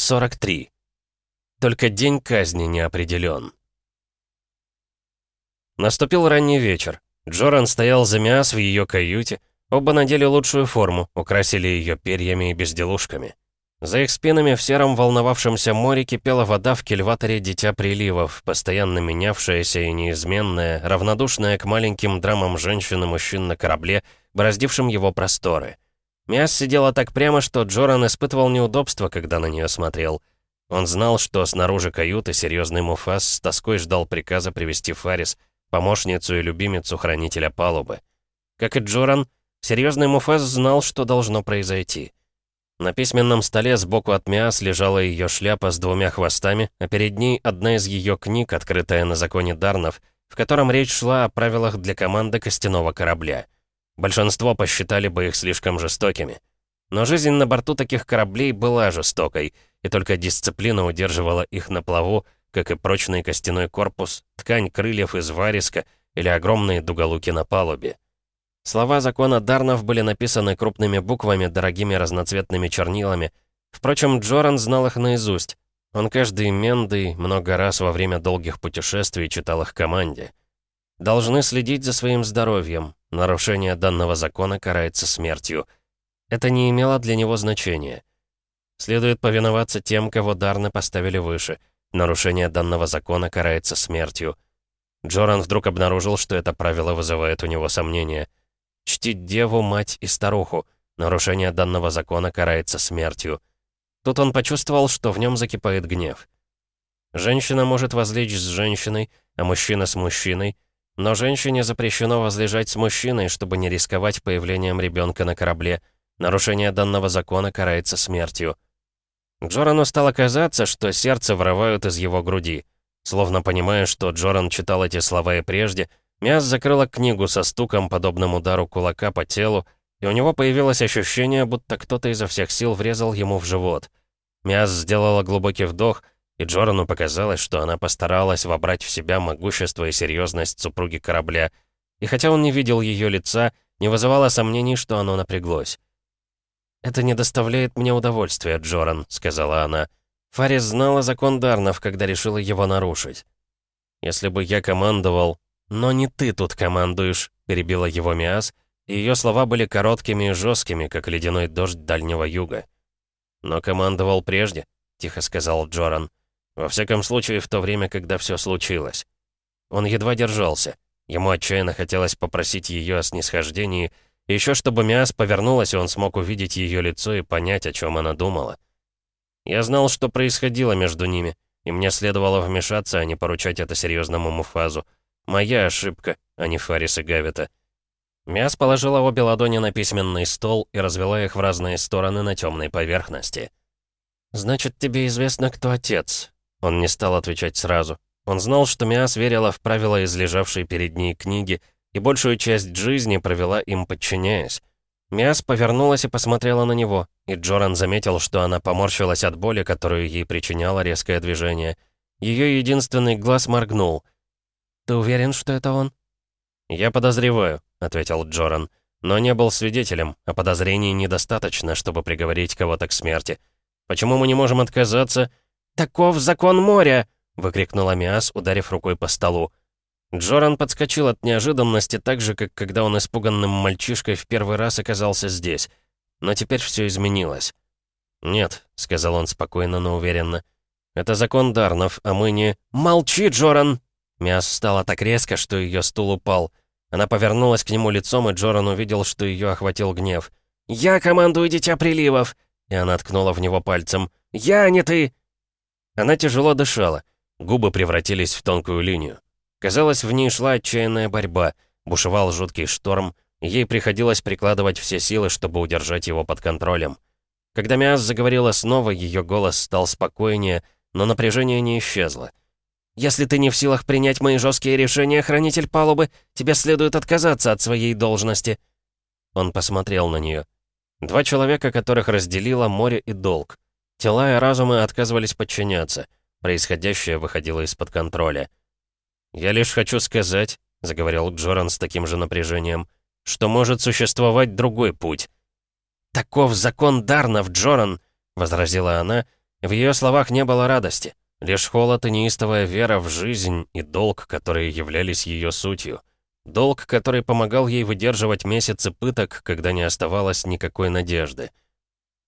43. Только день казни не определен. Наступил ранний вечер. Джоран стоял за Миас в ее каюте. Оба надели лучшую форму, украсили ее перьями и безделушками. За их спинами в сером волновавшемся море кипела вода в кельваторе Дитя Приливов, постоянно менявшаяся и неизменная, равнодушная к маленьким драмам женщин и мужчин на корабле, бороздившим его просторы — Мяс сидела так прямо, что Джоран испытывал неудобство, когда на нее смотрел. Он знал, что снаружи каюты серьезный Муфас с тоской ждал приказа привести Фарис, помощницу и любимицу хранителя палубы. Как и Джоран, серьезный Муфас знал, что должно произойти. На письменном столе сбоку от Миас лежала ее шляпа с двумя хвостами, а перед ней одна из ее книг, открытая на законе Дарнов, в котором речь шла о правилах для команды костяного корабля. Большинство посчитали бы их слишком жестокими. Но жизнь на борту таких кораблей была жестокой, и только дисциплина удерживала их на плаву, как и прочный костяной корпус, ткань крыльев из вариска или огромные дуголуки на палубе. Слова закона Дарнов были написаны крупными буквами, дорогими разноцветными чернилами. Впрочем, Джоран знал их наизусть. Он каждый менды много раз во время долгих путешествий читал их команде. Должны следить за своим здоровьем. Нарушение данного закона карается смертью. Это не имело для него значения. Следует повиноваться тем, кого дарно поставили выше. Нарушение данного закона карается смертью. Джоран вдруг обнаружил, что это правило вызывает у него сомнения. Чтить деву, мать и старуху. Нарушение данного закона карается смертью. Тут он почувствовал, что в нем закипает гнев. Женщина может возлечь с женщиной, а мужчина с мужчиной — но женщине запрещено возлежать с мужчиной, чтобы не рисковать появлением ребенка на корабле. Нарушение данного закона карается смертью. Джорану стало казаться, что сердце вырывают из его груди. Словно понимая, что Джоран читал эти слова и прежде, Миас закрыла книгу со стуком, подобным удару кулака по телу, и у него появилось ощущение, будто кто-то изо всех сил врезал ему в живот. Миас сделала глубокий вдох, и Джорану показалось, что она постаралась вобрать в себя могущество и серьезность супруги корабля, и хотя он не видел ее лица, не вызывало сомнений, что оно напряглось. «Это не доставляет мне удовольствия, Джоран», — сказала она. «Фарис знала закон Дарнов, когда решила его нарушить». «Если бы я командовал...» «Но не ты тут командуешь», — перебила его Миас, и ее слова были короткими и жесткими, как ледяной дождь Дальнего Юга. «Но командовал прежде», — тихо сказал Джоран. Во всяком случае, в то время, когда все случилось. Он едва держался. Ему отчаянно хотелось попросить ее о снисхождении, еще чтобы Миас повернулась, и он смог увидеть ее лицо и понять, о чем она думала. Я знал, что происходило между ними, и мне следовало вмешаться, а не поручать это серьезному Муфазу. Моя ошибка, а не Фарис и Гавита. Миас положила обе ладони на письменный стол и развела их в разные стороны на темной поверхности. «Значит, тебе известно, кто отец», он не стал отвечать сразу. Он знал, что Миас верила в правила из лежавшей перед ней книги и большую часть жизни провела им подчиняясь. Миас повернулась и посмотрела на него, и Джоран заметил, что она поморщилась от боли, которую ей причиняло резкое движение. Ее единственный глаз моргнул. «Ты уверен, что это он?» «Я подозреваю», — ответил Джоран. «Но не был свидетелем, а подозрений недостаточно, чтобы приговорить кого-то к смерти. Почему мы не можем отказаться?» «Таков закон моря!» — выкрикнул Миас, ударив рукой по столу. Джоран подскочил от неожиданности так же, как когда он испуганным мальчишкой в первый раз оказался здесь. Но теперь все изменилось. «Нет», — сказал он спокойно, но уверенно. «Это закон Дарнов, а мы не...» «Молчи, Джоран!» Миас встала так резко, что ее стул упал. Она повернулась к нему лицом, и Джоран увидел, что ее охватил гнев. «Я командую Дитя Приливов!» И она ткнула в него пальцем. «Я, а не ты!» Она тяжело дышала, губы превратились в тонкую линию. Казалось, в ней шла отчаянная борьба, бушевал жуткий шторм, ей приходилось прикладывать все силы, чтобы удержать его под контролем. Когда Миас заговорила снова, ее голос стал спокойнее, но напряжение не исчезло. «Если ты не в силах принять мои жесткие решения, хранитель палубы, тебе следует отказаться от своей должности». Он посмотрел на нее. Два человека, которых разделило море и долг. Тела и разумы отказывались подчиняться. Происходящее выходило из-под контроля. «Я лишь хочу сказать», — заговорил Джоран с таким же напряжением, «что может существовать другой путь». «Таков закон Дарнов, Джоран!» — возразила она. В ее словах не было радости, лишь холод и неистовая вера в жизнь и долг, которые являлись ее сутью. Долг, который помогал ей выдерживать месяцы пыток, когда не оставалось никакой надежды.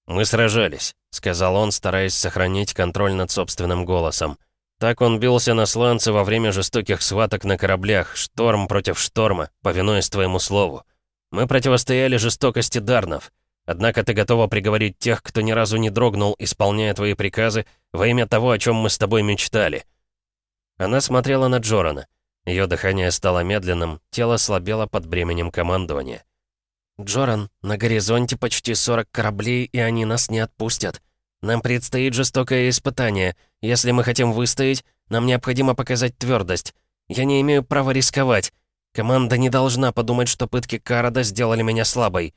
«Мы сражались», — сказал он, стараясь сохранить контроль над собственным голосом. Так он бился на сланце во время жестоких схваток на кораблях, шторм против шторма, повинуясь твоему слову. Мы противостояли жестокости Дарнов. Однако ты готова приговорить тех, кто ни разу не дрогнул, исполняя твои приказы, во имя того, о чем мы с тобой мечтали». Она смотрела на Джорана. Ее дыхание стало медленным, тело слабело под бременем командования. «Джоран, на горизонте почти 40 кораблей, и они нас не отпустят. Нам предстоит жестокое испытание. Если мы хотим выстоять, нам необходимо показать твердость. Я не имею права рисковать. Команда не должна подумать, что пытки Карада сделали меня слабой».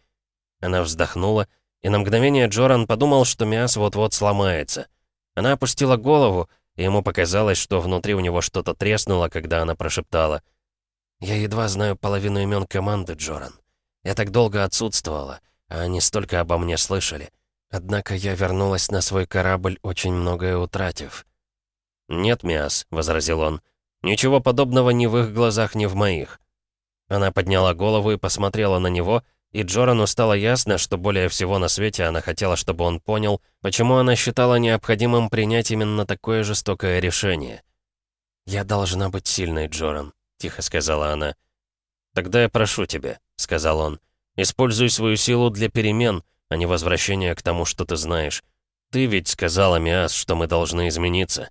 Она вздохнула, и на мгновение Джоран подумал, что Миас вот-вот сломается. Она опустила голову, и ему показалось, что внутри у него что-то треснуло, когда она прошептала. «Я едва знаю половину имен команды, Джоран». Я так долго отсутствовала, а они столько обо мне слышали. Однако я вернулась на свой корабль, очень многое утратив». «Нет, Миас», — возразил он, — «ничего подобного ни в их глазах, ни в моих». Она подняла голову и посмотрела на него, и Джорану стало ясно, что более всего на свете она хотела, чтобы он понял, почему она считала необходимым принять именно такое жестокое решение. «Я должна быть сильной, Джоран», — тихо сказала она. «Тогда я прошу тебя, — сказал он. «Используй свою силу для перемен, а не возвращения к тому, что ты знаешь. Ты ведь сказала, Миас, что мы должны измениться».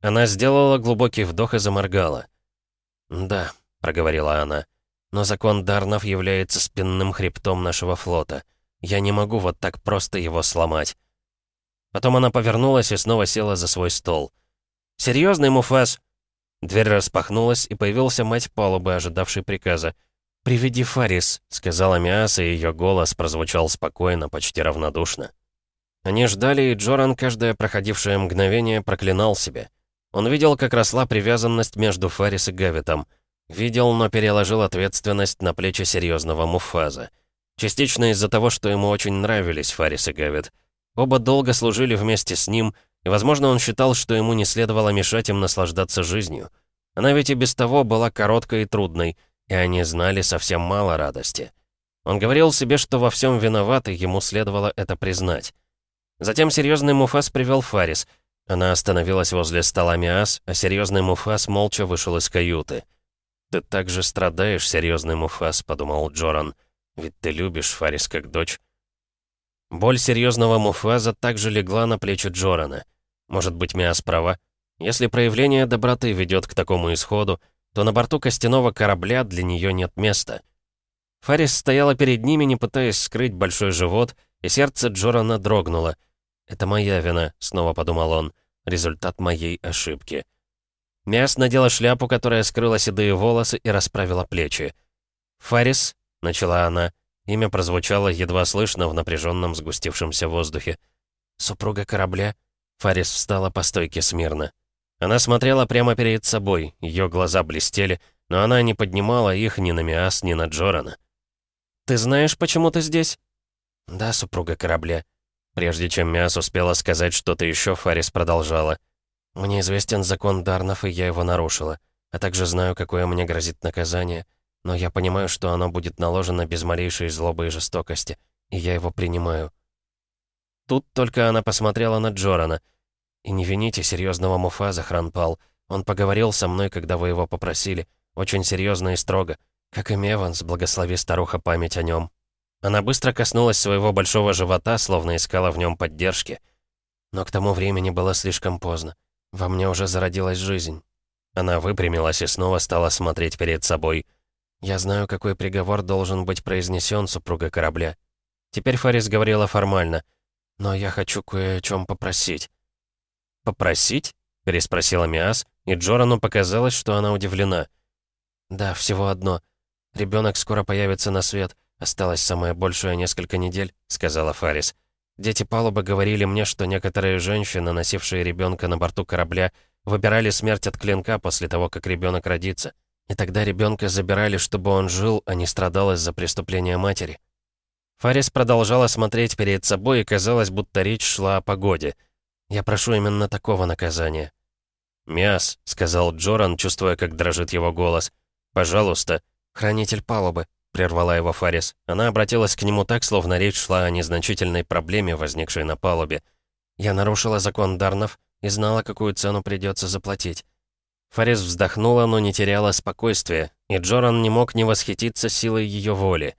Она сделала глубокий вдох и заморгала. «Да», — проговорила она, — «но закон Дарнов является спинным хребтом нашего флота. Я не могу вот так просто его сломать». Потом она повернулась и снова села за свой стол. «Серьезный, Муфас?» Дверь распахнулась, и появился мать палубы, ожидавший приказа приведи Фарис», — сказала Миас, и ее голос прозвучал спокойно, почти равнодушно. Они ждали, и Джоран каждое проходившее мгновение проклинал себя. Он видел, как росла привязанность между Фарис и Гавитом. Видел, но переложил ответственность на плечи серьезного Муфаза. Частично из-за того, что ему очень нравились Фарис и Гавит. Оба долго служили вместе с ним, и, возможно, он считал, что ему не следовало мешать им наслаждаться жизнью. Она ведь и без того была короткой и трудной — и они знали совсем мало радости. Он говорил себе, что во всем виноват, и ему следовало это признать. Затем серьезный Муфас привел Фарис. Она остановилась возле стола Миас, а серьезный Муфас молча вышел из каюты. «Ты так же страдаешь, серьезный Муфас», — подумал Джоран. «Ведь ты любишь Фарис как дочь». Боль серьезного Муфаза также легла на плечи Джорана. Может быть, Миас права? Если проявление доброты ведет к такому исходу, то на борту костяного корабля для нее нет места. Фарис стояла перед ними, не пытаясь скрыть большой живот, и сердце Джорана дрогнуло. «Это моя вина», — снова подумал он. «Результат моей ошибки». Мяс надела шляпу, которая скрыла седые волосы и расправила плечи. «Фарис», — начала она, — имя прозвучало едва слышно в напряженном сгустившемся воздухе. «Супруга корабля?» — Фарис встала по стойке смирно. Она смотрела прямо перед собой, ее глаза блестели, но она не поднимала их ни на Миас, ни на Джорана. «Ты знаешь, почему ты здесь?» «Да, супруга корабля». Прежде чем Миас успела сказать что-то еще, Фарис продолжала. «Мне известен закон Дарнов, и я его нарушила. А также знаю, какое мне грозит наказание. Но я понимаю, что оно будет наложено без малейшей злобы и жестокости. И я его принимаю». Тут только она посмотрела на Джорана — и не вините серьезного муфа, Захранпал. Он поговорил со мной, когда вы его попросили. Очень серьезно и строго. Как и Меванс, благослови старуха память о нем. Она быстро коснулась своего большого живота, словно искала в нем поддержки. Но к тому времени было слишком поздно. Во мне уже зародилась жизнь. Она выпрямилась и снова стала смотреть перед собой. «Я знаю, какой приговор должен быть произнесен супруга корабля». Теперь Фарис говорила формально. «Но я хочу кое о чем попросить. «Попросить?» — переспросила Миас, и Джорану показалось, что она удивлена. «Да, всего одно. Ребенок скоро появится на свет. Осталось самое большее несколько недель», — сказала Фарис. «Дети палубы говорили мне, что некоторые женщины, носившие ребенка на борту корабля, выбирали смерть от клинка после того, как ребенок родится. И тогда ребенка забирали, чтобы он жил, а не страдал из-за преступления матери». Фарис продолжала смотреть перед собой, и казалось, будто речь шла о погоде — я прошу именно такого наказания». «Мяс», — сказал Джоран, чувствуя, как дрожит его голос. «Пожалуйста». «Хранитель палубы», — прервала его Фарис. Она обратилась к нему так, словно речь шла о незначительной проблеме, возникшей на палубе. «Я нарушила закон Дарнов и знала, какую цену придется заплатить». Фарис вздохнула, но не теряла спокойствия, и Джоран не мог не восхититься силой ее воли.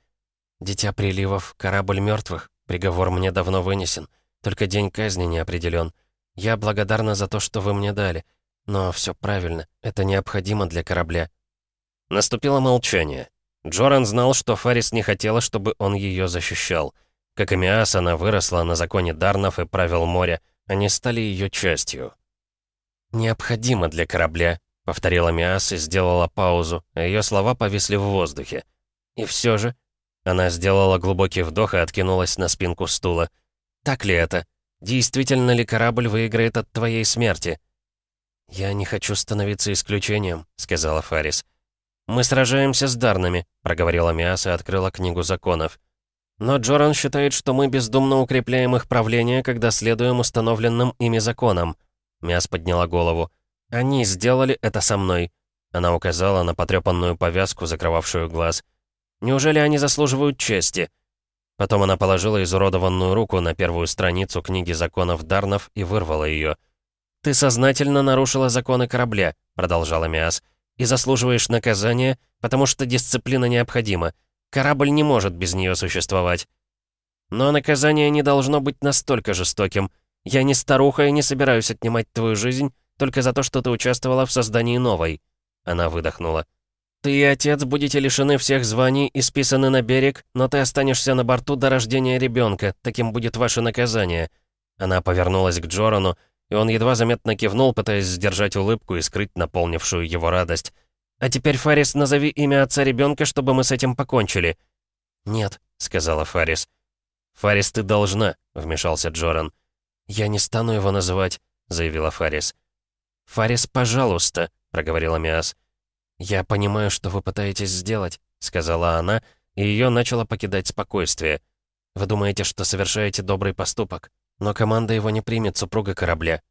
«Дитя приливов, корабль мертвых, приговор мне давно вынесен, только день казни не определен. Я благодарна за то, что вы мне дали. Но все правильно, это необходимо для корабля». Наступило молчание. Джоран знал, что Фарис не хотела, чтобы он ее защищал. Как и Миас, она выросла на законе Дарнов и правил моря. Они стали ее частью. «Необходимо для корабля», — повторила Миас и сделала паузу, ее слова повисли в воздухе. «И все же...» Она сделала глубокий вдох и откинулась на спинку стула. «Так ли это?» Действительно ли корабль выиграет от твоей смерти?» «Я не хочу становиться исключением», — сказала Фарис. «Мы сражаемся с Дарнами», — проговорила Миаса и открыла книгу законов. «Но Джоран считает, что мы бездумно укрепляем их правление, когда следуем установленным ими законам». Миас подняла голову. «Они сделали это со мной», — она указала на потрепанную повязку, закрывавшую глаз. «Неужели они заслуживают чести?» Потом она положила изуродованную руку на первую страницу книги законов Дарнов и вырвала ее. «Ты сознательно нарушила законы корабля», — продолжала Миас, «и заслуживаешь наказания, потому что дисциплина необходима. Корабль не может без нее существовать». «Но наказание не должно быть настолько жестоким. Я не старуха и не собираюсь отнимать твою жизнь только за то, что ты участвовала в создании новой». Она выдохнула. «Ты и отец будете лишены всех званий и списаны на берег, но ты останешься на борту до рождения ребенка. Таким будет ваше наказание». Она повернулась к Джорану, и он едва заметно кивнул, пытаясь сдержать улыбку и скрыть наполнившую его радость. «А теперь, Фарис, назови имя отца ребенка, чтобы мы с этим покончили». «Нет», — сказала Фарис. «Фарис, ты должна», — вмешался Джоран. «Я не стану его называть», — заявила Фарис. «Фарис, пожалуйста», — проговорила Миас. «Я понимаю, что вы пытаетесь сделать», — сказала она, и ее начало покидать спокойствие. «Вы думаете, что совершаете добрый поступок, но команда его не примет, супруга корабля».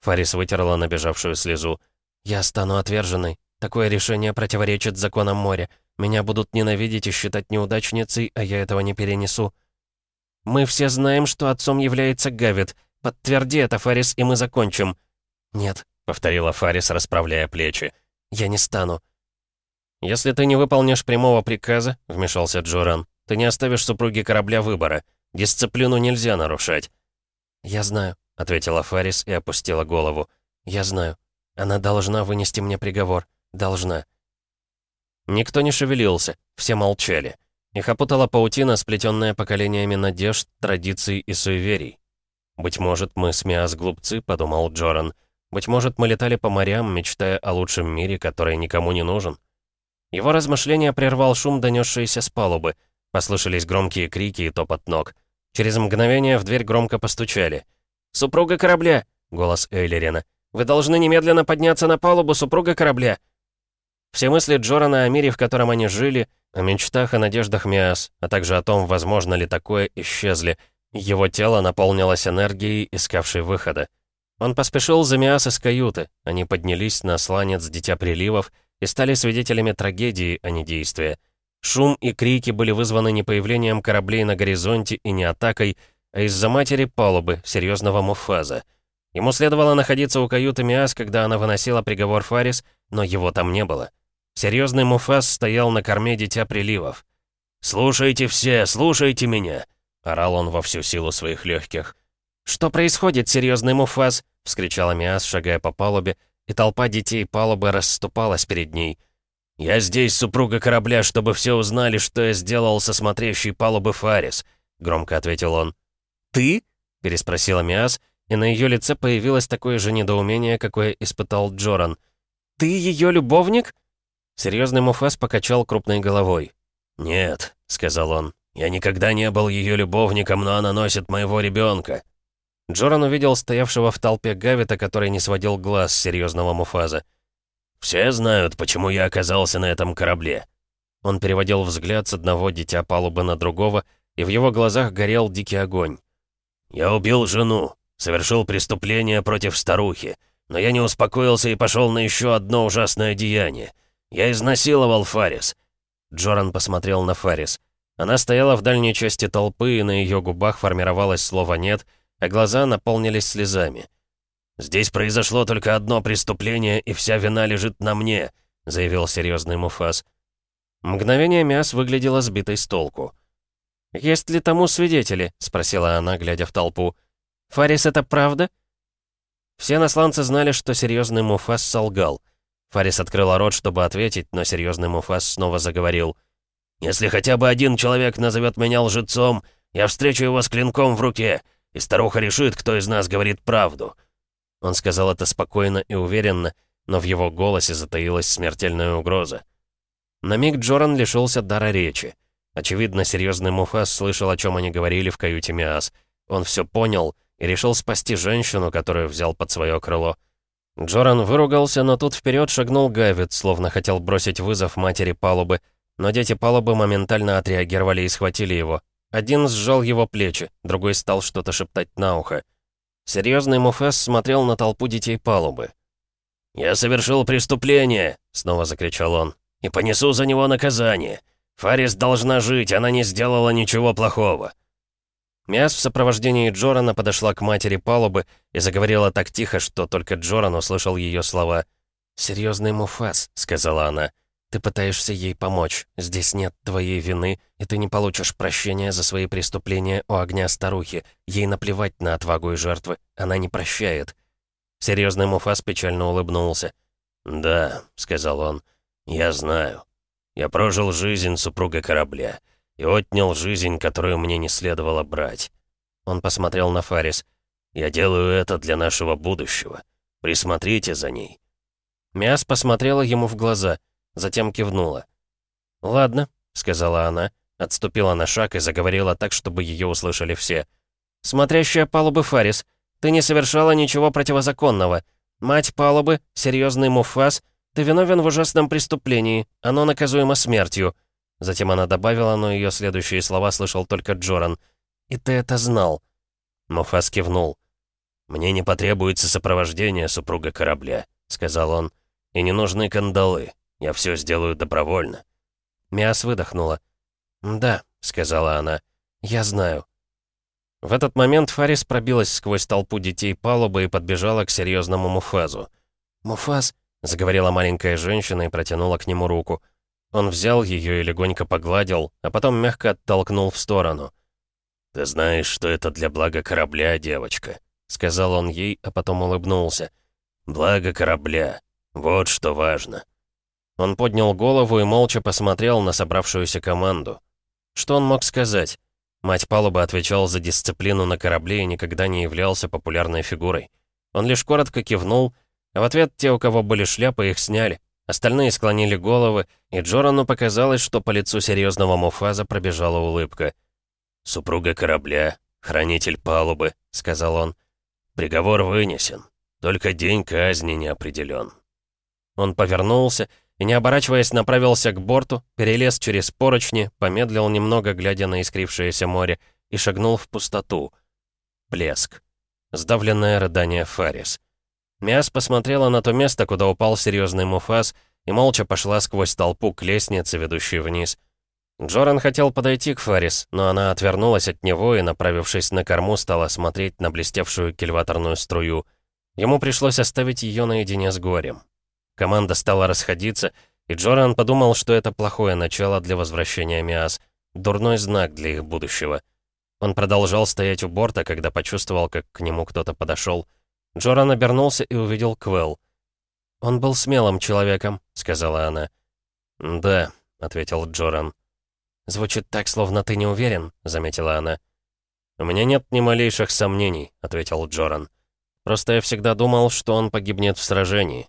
Фарис вытерла набежавшую слезу. «Я стану отверженной. Такое решение противоречит законам моря. Меня будут ненавидеть и считать неудачницей, а я этого не перенесу». «Мы все знаем, что отцом является Гавит. Подтверди это, Фарис, и мы закончим». «Нет», — повторила Фарис, расправляя плечи. Я не стану». «Если ты не выполнишь прямого приказа», — вмешался Джоран, — «ты не оставишь супруги корабля выбора. Дисциплину нельзя нарушать». «Я знаю», — ответила Фарис и опустила голову. «Я знаю. Она должна вынести мне приговор. Должна». Никто не шевелился, все молчали. Их опутала паутина, сплетенная поколениями надежд, традиций и суеверий. «Быть может, мы с глупцы», — подумал Джоран, — быть может, мы летали по морям, мечтая о лучшем мире, который никому не нужен. Его размышления прервал шум, донесшийся с палубы. Послышались громкие крики и топот ног. Через мгновение в дверь громко постучали. «Супруга корабля!» — голос Эйлерина, «Вы должны немедленно подняться на палубу, супруга корабля!» Все мысли Джорана о мире, в котором они жили, о мечтах и надеждах Миас, а также о том, возможно ли такое, исчезли. Его тело наполнилось энергией, искавшей выхода. Он поспешил за Миас из каюты. Они поднялись на сланец Дитя Приливов и стали свидетелями трагедии, а не действия. Шум и крики были вызваны не появлением кораблей на горизонте и не атакой, а из-за матери палубы, серьезного муфаза. Ему следовало находиться у каюты Миас, когда она выносила приговор Фарис, но его там не было. Серьезный муфаз стоял на корме Дитя Приливов. «Слушайте все, слушайте меня!» — орал он во всю силу своих легких. «Что происходит, серьезный муфаз?» — вскричала Миас, шагая по палубе, и толпа детей палубы расступалась перед ней. «Я здесь, супруга корабля, чтобы все узнали, что я сделал со смотрящей палубы Фарис», — громко ответил он. «Ты?» — переспросила Миас, и на ее лице появилось такое же недоумение, какое испытал Джоран. «Ты ее любовник?» Серьезный Муфас покачал крупной головой. «Нет», — сказал он, — «я никогда не был ее любовником, но она носит моего ребенка. Джоран увидел стоявшего в толпе Гавита, который не сводил глаз с серьезного Муфаза. «Все знают, почему я оказался на этом корабле». Он переводил взгляд с одного дитя палубы на другого, и в его глазах горел дикий огонь. «Я убил жену, совершил преступление против старухи, но я не успокоился и пошел на еще одно ужасное деяние. Я изнасиловал Фарис». Джоран посмотрел на Фарис. Она стояла в дальней части толпы, и на ее губах формировалось слово «нет», а глаза наполнились слезами. «Здесь произошло только одно преступление, и вся вина лежит на мне», — заявил серьезный Муфас. Мгновение Мяс выглядела сбитой с толку. «Есть ли тому свидетели?» — спросила она, глядя в толпу. «Фарис, это правда?» Все насланцы знали, что серьезный Муфас солгал. Фарис открыла рот, чтобы ответить, но серьезный Муфас снова заговорил. «Если хотя бы один человек назовет меня лжецом, я встречу его с клинком в руке и старуха решит, кто из нас говорит правду». Он сказал это спокойно и уверенно, но в его голосе затаилась смертельная угроза. На миг Джоран лишился дара речи. Очевидно, серьезный Муфас слышал, о чем они говорили в каюте Миас. Он все понял и решил спасти женщину, которую взял под свое крыло. Джоран выругался, но тут вперед шагнул Гавит, словно хотел бросить вызов матери палубы, но дети палубы моментально отреагировали и схватили его. Один сжал его плечи, другой стал что-то шептать на ухо. Серьезный Муфас смотрел на толпу детей палубы. «Я совершил преступление!» — снова закричал он. «И понесу за него наказание! Фарис должна жить, она не сделала ничего плохого!» Мяс в сопровождении Джорана подошла к матери палубы и заговорила так тихо, что только Джоран услышал ее слова. «Серьезный Муфас», — сказала она. Ты пытаешься ей помочь. Здесь нет твоей вины, и ты не получишь прощения за свои преступления у огня старухи. Ей наплевать на отвагу и жертвы. Она не прощает». Серьезный Муфас печально улыбнулся. «Да», — сказал он, — «я знаю. Я прожил жизнь супруга корабля и отнял жизнь, которую мне не следовало брать». Он посмотрел на Фарис. «Я делаю это для нашего будущего. Присмотрите за ней». Миас посмотрела ему в глаза — затем кивнула. «Ладно», — сказала она, отступила на шаг и заговорила так, чтобы ее услышали все. «Смотрящая палубы Фарис, ты не совершала ничего противозаконного. Мать палубы, серьезный муфас, ты виновен в ужасном преступлении, оно наказуемо смертью». Затем она добавила, но ее следующие слова слышал только Джоран. «И ты это знал?» Муфас кивнул. «Мне не потребуется сопровождение супруга корабля», — сказал он. «И не нужны кандалы. Я все сделаю добровольно». Миас выдохнула. «Да», — сказала она, — «я знаю». В этот момент Фарис пробилась сквозь толпу детей палубы и подбежала к серьезному Муфазу. «Муфаз», — заговорила маленькая женщина и протянула к нему руку. Он взял ее и легонько погладил, а потом мягко оттолкнул в сторону. «Ты знаешь, что это для блага корабля, девочка», — сказал он ей, а потом улыбнулся. «Благо корабля. Вот что важно». Он поднял голову и молча посмотрел на собравшуюся команду. Что он мог сказать? Мать палубы отвечал за дисциплину на корабле и никогда не являлся популярной фигурой. Он лишь коротко кивнул, а в ответ те, у кого были шляпы, их сняли. Остальные склонили головы, и Джорану показалось, что по лицу серьезного Муфаза пробежала улыбка. «Супруга корабля, хранитель палубы», — сказал он. «Приговор вынесен, только день казни не определен». Он повернулся, — и, не оборачиваясь, направился к борту, перелез через поручни, помедлил немного, глядя на искрившееся море, и шагнул в пустоту. Блеск. Сдавленное рыдание Фарис. Миас посмотрела на то место, куда упал серьезный муфас, и молча пошла сквозь толпу к лестнице, ведущей вниз. Джоран хотел подойти к Фарис, но она отвернулась от него и, направившись на корму, стала смотреть на блестевшую кильваторную струю. Ему пришлось оставить ее наедине с горем. Команда стала расходиться, и Джоран подумал, что это плохое начало для возвращения Миас, дурной знак для их будущего. Он продолжал стоять у борта, когда почувствовал, как к нему кто-то подошел. Джоран обернулся и увидел Квелл. «Он был смелым человеком», — сказала она. «Да», — ответил Джоран. «Звучит так, словно ты не уверен», — заметила она. «У меня нет ни малейших сомнений», — ответил Джоран. «Просто я всегда думал, что он погибнет в сражении».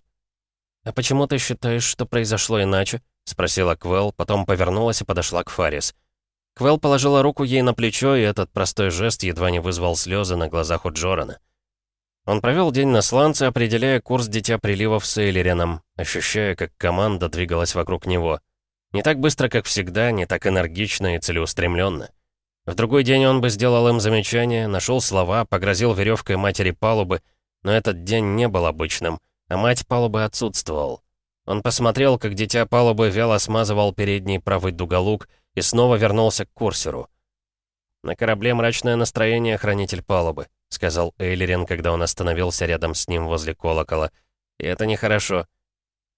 «А почему ты считаешь, что произошло иначе?» — спросила Квел, потом повернулась и подошла к Фарис. Квел положила руку ей на плечо, и этот простой жест едва не вызвал слезы на глазах у Джорана. Он провел день на сланце, определяя курс Дитя прилива с Эйлерином, ощущая, как команда двигалась вокруг него. Не так быстро, как всегда, не так энергично и целеустремленно. В другой день он бы сделал им замечание, нашел слова, погрозил веревкой матери палубы, но этот день не был обычным — а мать палубы отсутствовал. Он посмотрел, как дитя палубы вяло смазывал передний правый дуголук и снова вернулся к курсеру. «На корабле мрачное настроение, хранитель палубы», — сказал Эйлерин, когда он остановился рядом с ним возле колокола. «И это нехорошо».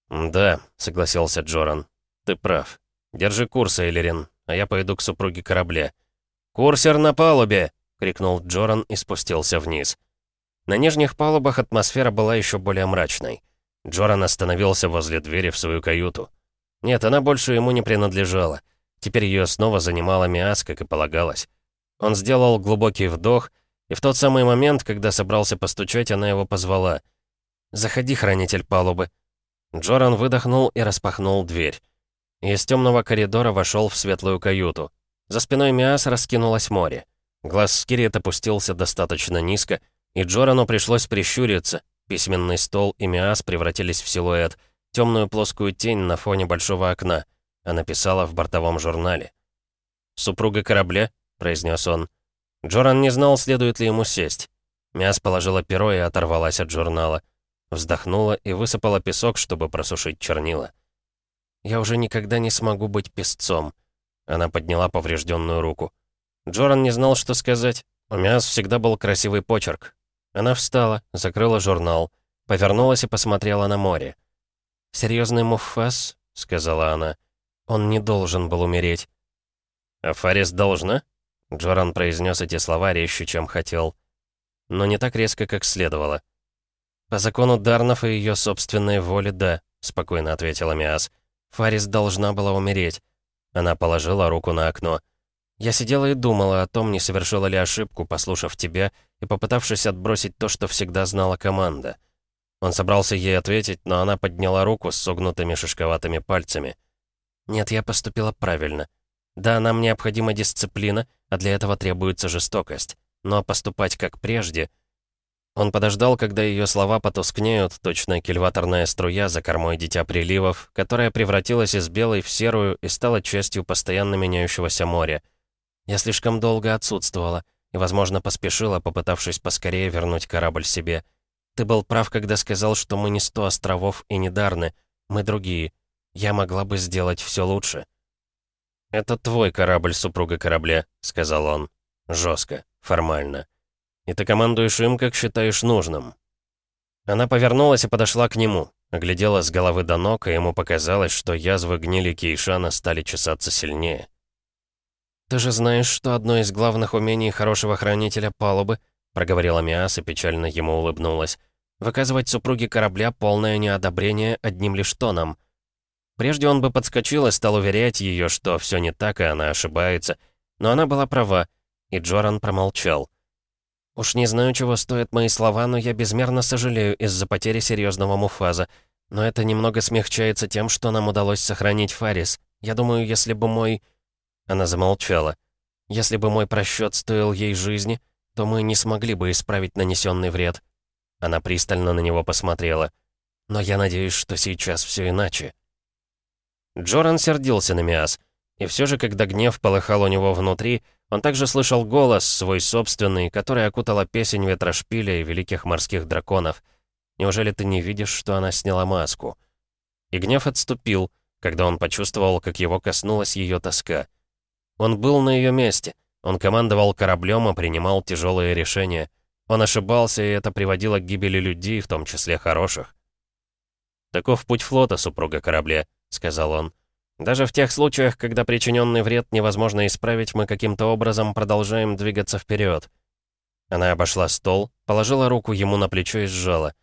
«Да», — согласился Джоран. «Ты прав. Держи курс, Эйлерин, а я пойду к супруге корабля». «Курсер на палубе!» — крикнул Джоран и спустился вниз. На нижних палубах атмосфера была еще более мрачной. Джоран остановился возле двери в свою каюту. Нет, она больше ему не принадлежала. Теперь ее снова занимала Миас, как и полагалось. Он сделал глубокий вдох, и в тот самый момент, когда собрался постучать, она его позвала. «Заходи, хранитель палубы». Джоран выдохнул и распахнул дверь. Из темного коридора вошел в светлую каюту. За спиной Миас раскинулось море. Глаз Скириет опустился достаточно низко, и Джорану пришлось прищуриться. Письменный стол и Миас превратились в силуэт, темную плоскую тень на фоне большого окна. Она писала в бортовом журнале. «Супруга корабля», — произнес он. Джоран не знал, следует ли ему сесть. Миас положила перо и оторвалась от журнала. Вздохнула и высыпала песок, чтобы просушить чернила. «Я уже никогда не смогу быть песцом», — она подняла поврежденную руку. Джоран не знал, что сказать. У Миас всегда был красивый почерк. Она встала, закрыла журнал, повернулась и посмотрела на море. «Серьезный Муфас», — сказала она, — «он не должен был умереть». «А Фарис должна?» — Джоран произнес эти слова резче, чем хотел. Но не так резко, как следовало. «По закону Дарнов и ее собственной воли, да», — спокойно ответила Миас. «Фарис должна была умереть». Она положила руку на окно. «Фарис» Я сидела и думала о том, не совершила ли ошибку, послушав тебя и попытавшись отбросить то, что всегда знала команда. Он собрался ей ответить, но она подняла руку с согнутыми шишковатыми пальцами. «Нет, я поступила правильно. Да, нам необходима дисциплина, а для этого требуется жестокость. Но поступать как прежде...» Он подождал, когда ее слова потускнеют, точно кильваторная струя за кормой Дитя Приливов, которая превратилась из белой в серую и стала частью постоянно меняющегося моря — я слишком долго отсутствовала и, возможно, поспешила, попытавшись поскорее вернуть корабль себе. Ты был прав, когда сказал, что мы не сто островов и не Дарны, мы другие. Я могла бы сделать все лучше». «Это твой корабль, супруга корабля», — сказал он. жестко, формально. И ты командуешь им, как считаешь нужным». Она повернулась и подошла к нему, оглядела с головы до ног, и ему показалось, что язвы гнили Кейшана стали чесаться сильнее. «Ты же знаешь, что одно из главных умений хорошего хранителя палубы», проговорила Миас и печально ему улыбнулась, «выказывать супруге корабля полное неодобрение одним лишь тоном». Прежде он бы подскочил и стал уверять ее, что все не так, и она ошибается. Но она была права, и Джоран промолчал. «Уж не знаю, чего стоят мои слова, но я безмерно сожалею из-за потери серьезного муфаза. Но это немного смягчается тем, что нам удалось сохранить Фарис. Я думаю, если бы мой...» Она замолчала. «Если бы мой просчет стоил ей жизни, то мы не смогли бы исправить нанесенный вред». Она пристально на него посмотрела. «Но я надеюсь, что сейчас все иначе». Джоран сердился на Миас. И все же, когда гнев полыхал у него внутри, он также слышал голос, свой собственный, который окутала песень ветрошпиля и великих морских драконов. «Неужели ты не видишь, что она сняла маску?» И гнев отступил, когда он почувствовал, как его коснулась ее тоска — он был на ее месте. Он командовал кораблем и принимал тяжелые решения. Он ошибался, и это приводило к гибели людей, в том числе хороших. «Таков путь флота, супруга корабля», — сказал он. «Даже в тех случаях, когда причиненный вред невозможно исправить, мы каким-то образом продолжаем двигаться вперед». Она обошла стол, положила руку ему на плечо и сжала.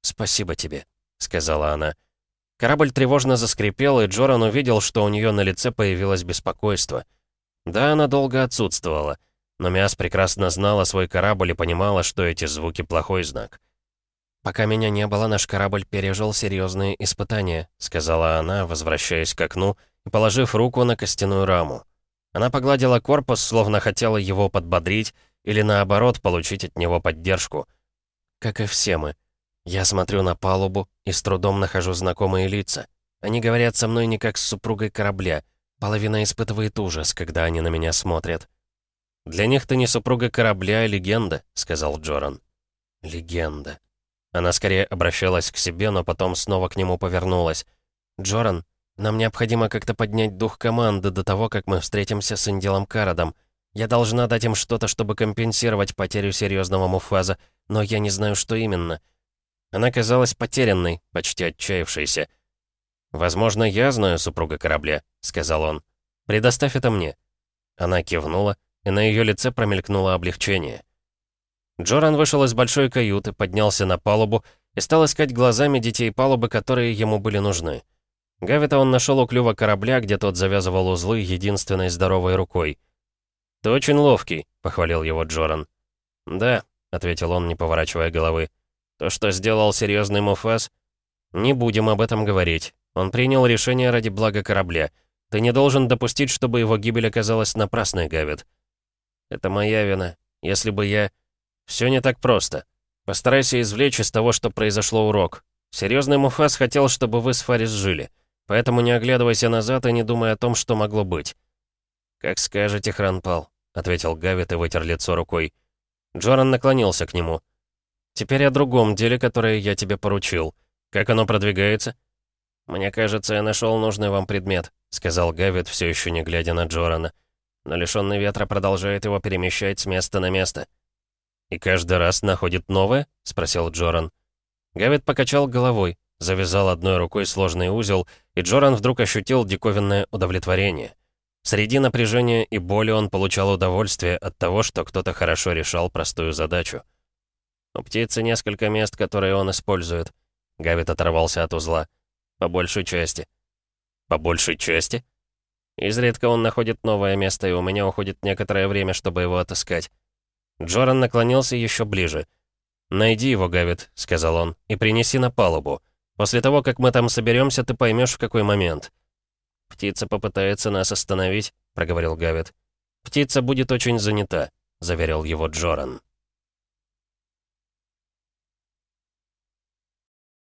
«Спасибо тебе», — сказала она. Корабль тревожно заскрипел, и Джоран увидел, что у нее на лице появилось беспокойство — да, она долго отсутствовала, но Миас прекрасно знала свой корабль и понимала, что эти звуки — плохой знак. «Пока меня не было, наш корабль пережил серьезные испытания», — сказала она, возвращаясь к окну и положив руку на костяную раму. Она погладила корпус, словно хотела его подбодрить или, наоборот, получить от него поддержку. «Как и все мы. Я смотрю на палубу и с трудом нахожу знакомые лица. Они говорят со мной не как с супругой корабля — Половина испытывает ужас, когда они на меня смотрят. «Для них ты не супруга корабля, а легенда», — сказал Джоран. «Легенда». Она скорее обращалась к себе, но потом снова к нему повернулась. «Джоран, нам необходимо как-то поднять дух команды до того, как мы встретимся с Инделом Карадом. Я должна дать им что-то, чтобы компенсировать потерю серьезного муфаза, но я не знаю, что именно». Она казалась потерянной, почти отчаявшейся. «Возможно, я знаю супруга корабля», — сказал он. «Предоставь это мне». Она кивнула, и на ее лице промелькнуло облегчение. Джоран вышел из большой каюты, поднялся на палубу и стал искать глазами детей палубы, которые ему были нужны. Гавита он нашел у клюва корабля, где тот завязывал узлы единственной здоровой рукой. «Ты очень ловкий», — похвалил его Джоран. «Да», — ответил он, не поворачивая головы. «То, что сделал серьезный Муфас...» «Не будем об этом говорить», он принял решение ради блага корабля. Ты не должен допустить, чтобы его гибель оказалась напрасной, Гавит. Это моя вина. Если бы я... Все не так просто. Постарайся извлечь из того, что произошло, урок. Серьезный Муфас хотел, чтобы вы с Фарис жили. Поэтому не оглядывайся назад и не думай о том, что могло быть. «Как скажете, Хранпал», — ответил Гавит и вытер лицо рукой. Джоран наклонился к нему. «Теперь о другом деле, которое я тебе поручил. Как оно продвигается?» «Мне кажется, я нашел нужный вам предмет», — сказал Гавит, все еще не глядя на Джорана. Но лишенный ветра продолжает его перемещать с места на место. «И каждый раз находит новое?» — спросил Джоран. Гавит покачал головой, завязал одной рукой сложный узел, и Джоран вдруг ощутил диковинное удовлетворение. Среди напряжения и боли он получал удовольствие от того, что кто-то хорошо решал простую задачу. У птицы несколько мест, которые он использует. Гавит оторвался от узла. По большей части. По большей части? Изредка он находит новое место, и у меня уходит некоторое время, чтобы его отыскать. Джоран наклонился еще ближе. «Найди его, Гавит», — сказал он, — «и принеси на палубу. После того, как мы там соберемся, ты поймешь, в какой момент». «Птица попытается нас остановить», — проговорил Гавит. «Птица будет очень занята», — заверил его Джоран.